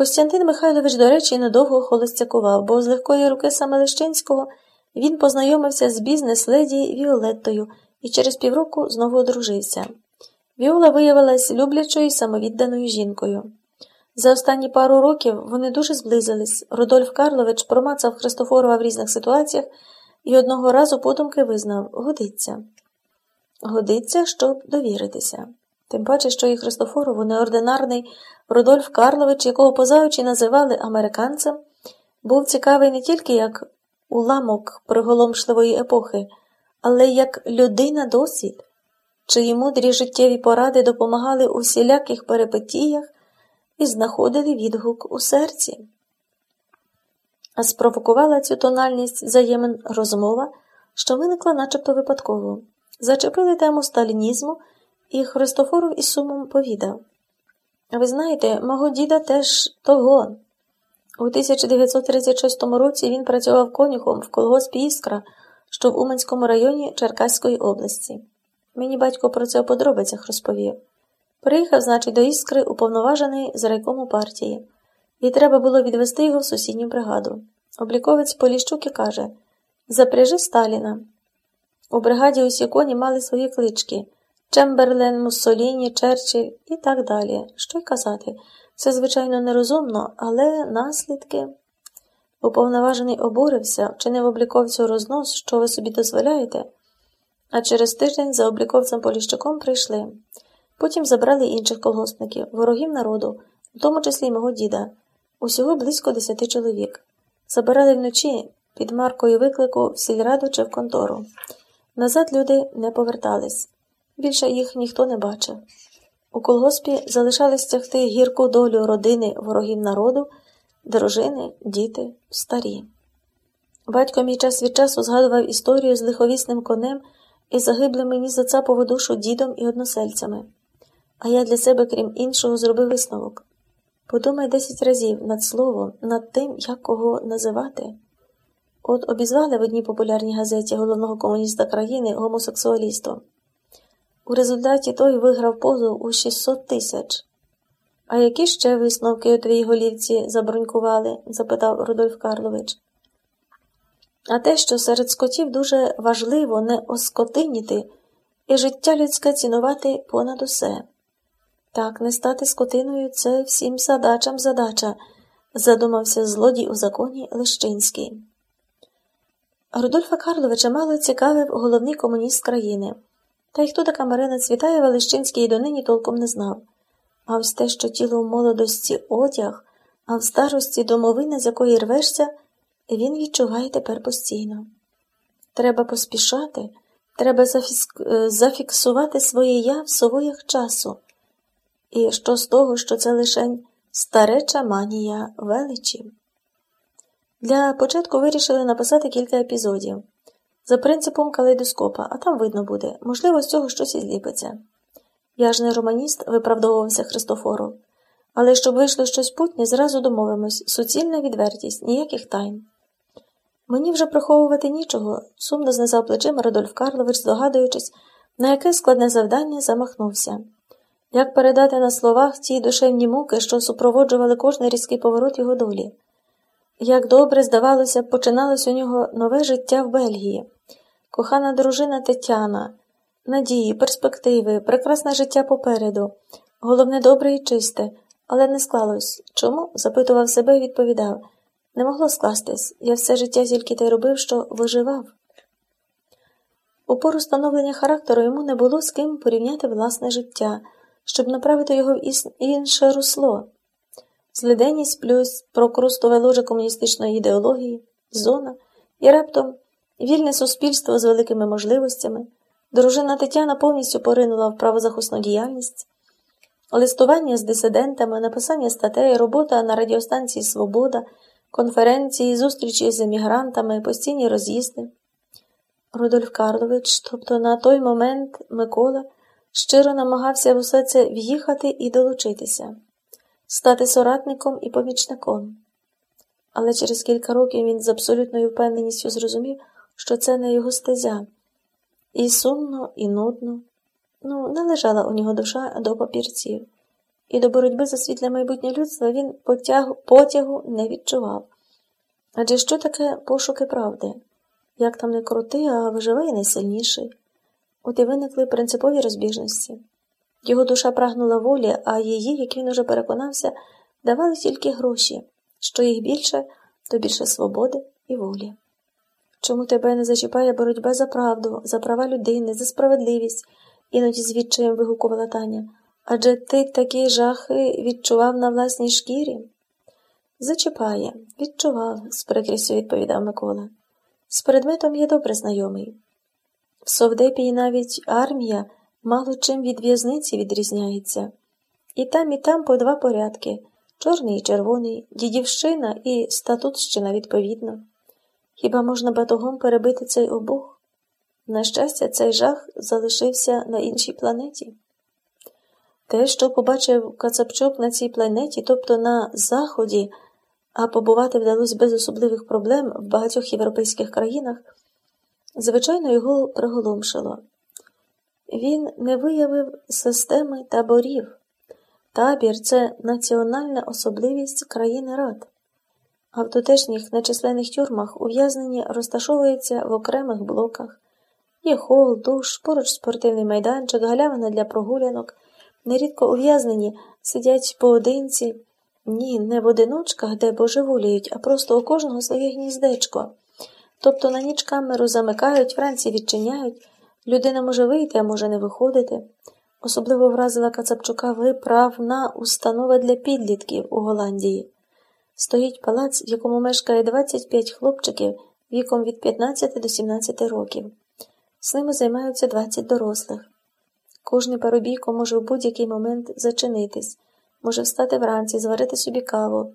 Костянтин Михайлович, до речі, недовго холостякував, бо з легкої руки саме Лещинського він познайомився з бізнес-леді Віолеттою і через півроку знову одружився. Віола виявилась люблячою і самовідданою жінкою. За останні пару років вони дуже зблизились. Рудольф Карлович промацав Христофорова в різних ситуаціях і одного разу подумки визнав годиться. Годиться, щоб довіритися. Тим паче, що і Христофорову неординарний Рудольф Карлович, якого позаючі називали американцем, був цікавий не тільки як уламок приголомшливої епохи, але й як людина досвід, чиї мудрі життєві поради допомагали у всіляких перипетіях і знаходили відгук у серці. А спровокувала цю тональність взаємин розмова, що виникла начебто випадково. Зачепили тему сталінізму, і Христофоров із сумом повідав. Ви знаєте, мого діда теж того. У 1936 році він працював конюхом в колгоспі Іскра, що в Уманському районі Черкаської області. Мені батько про це у подробицях розповів. Приїхав, значить, до Іскри уповноважений з райкому партії, і треба було відвести його в сусідню бригаду. Обліковець Поліщук каже Запряжи Сталіна. У бригаді усі коні мали свої клички Чемберлен, Муссоліні, Черчилль і так далі. Що й казати? Це, звичайно, нерозумно, але наслідки. Уповноважений обурився, вчинив обліковцю рознос, що ви собі дозволяєте, а через тиждень за обліковцем Поліщуком прийшли. Потім забрали інших колгоспників, ворогів народу, в тому числі й мого діда, усього близько десяти чоловік. Забирали вночі під маркою виклику в сільраду чи в контору. Назад люди не повертались. Більше їх ніхто не бачив. У колгоспі залишались тягти гірку долю родини ворогів народу, дружини, діти, старі. Батько мій час від часу згадував історію з лиховісним конем і загиблим мені за цапову душу дідом і односельцями. А я для себе, крім іншого, зробив висновок. Подумай десять разів над словом, над тим, як кого називати. От обізвали в одній популярній газеті головного комуніста країни гомосексуалістом. У результаті той виграв позов у 600 тисяч. А які ще висновки у твоїй голівці забронькували? запитав Рудольф Карлович. А те, що серед скотів дуже важливо не оскотиніти і життя людське цінувати понад усе. Так, не стати скотиною це всім задачам задача, задумався злодій у законі Лещинський. Рудольфа Карловича мало цікавив головний комуніст країни. Та й хто така Марина Цвітаєва Лещинський і донині толком не знав. А ось те, що тіло в молодості одяг, а в старості домовина, з якої рвешся, він відчуває тепер постійно. Треба поспішати, треба зафіск... Е, зафіксувати своє я в совоях часу. І що з того, що це лишень стареча манія величі. Для початку вирішили написати кілька епізодів за принципом калейдоскопа, а там видно буде, можливо, з цього щось і зліпиться. Я ж не романіст, виправдовувався Христофору, але щоб вийшло щось путнє, зразу домовимось суцільна відвертість, ніяких тайн. Мені вже приховувати нічого, сумно знизав плечима Радольф Карлович, здогадуючись, на яке складне завдання замахнувся. Як передати на словах ті душевні муки, що супроводжували кожний різкий поворот його долі? Як добре, здавалося, починалось у нього нове життя в Бельгії, кохана дружина Тетяна, надії, перспективи, прекрасне життя попереду, головне добре і чисте, але не склалось. Чому? запитував себе і відповідав. Не могло скластись, я все життя тільки те робив, що виживав. У пору становлення характеру йому не було з ким порівняти власне життя, щоб направити його в інше русло злиденність плюс прокрустове ложе комуністичної ідеології, зона і раптом вільне суспільство з великими можливостями. Дружина Тетяна повністю поринула в правозахисну діяльність, листування з дисидентами, написання статей, робота на радіостанції Свобода, конференції, зустрічі з емігрантами, постійні роз'їзди. Рудольф Карлович, тобто на той момент Микола, щиро намагався в усе це в'їхати і долучитися стати соратником і помічником. Але через кілька років він з абсолютною впевненістю зрозумів, що це не його стезя. І сумно, і нудно. Ну, не лежала у нього душа до папірців. і до боротьби за світле майбутнє людства він потягу, потягу не відчував. Адже що таке пошуки правди? Як там не крути, а виживає найсильніший. От і виникли принципові розбіжності. Його душа прагнула волі, а її, як він уже переконався, давали тільки гроші. Що їх більше, то більше свободи і волі. Чому тебе не зачіпає боротьба за правду, за права людини, за справедливість, іноді з відчаєм вигукувала Таня. Адже ти такі жахи відчував на власній шкірі? Зачіпає, відчував, з прикрістю відповідав Микола. З предметом є добре знайомий. В Совдепії навіть армія мало чим від в'язниці відрізняється. І там, і там по два порядки чорний і червоний, дідівщина і статутщина відповідно. Хіба можна батогом перебити цей обух? На щастя, цей жах залишився на іншій планеті. Те, що побачив Кацапчук на цій планеті, тобто на Заході, а побувати вдалося без особливих проблем в багатьох європейських країнах, звичайно, його приголомшило. Він не виявив системи таборів. Табір це національна особливість країни рад. А в тутешніх нечисленних тюрмах ув'язнені розташовуються в окремих блоках. Є хол, душ, поруч спортивний майданчик, галявина для прогулянок. Нерідко ув'язнені сидять поодинці, ні, не в одиночках, де божеволіють, а просто у кожного своє гніздечко. Тобто на ніч камеру замикають, вранці відчиняють, людина може вийти, а може не виходити. Особливо вразила Кацапчука виправна установа для підлітків у Голландії. Стоїть палац, в якому мешкає 25 хлопчиків віком від 15 до 17 років. З ними займаються 20 дорослих. Кожний парубійко може в будь-який момент зачинитись, може встати вранці, зварити собі каву,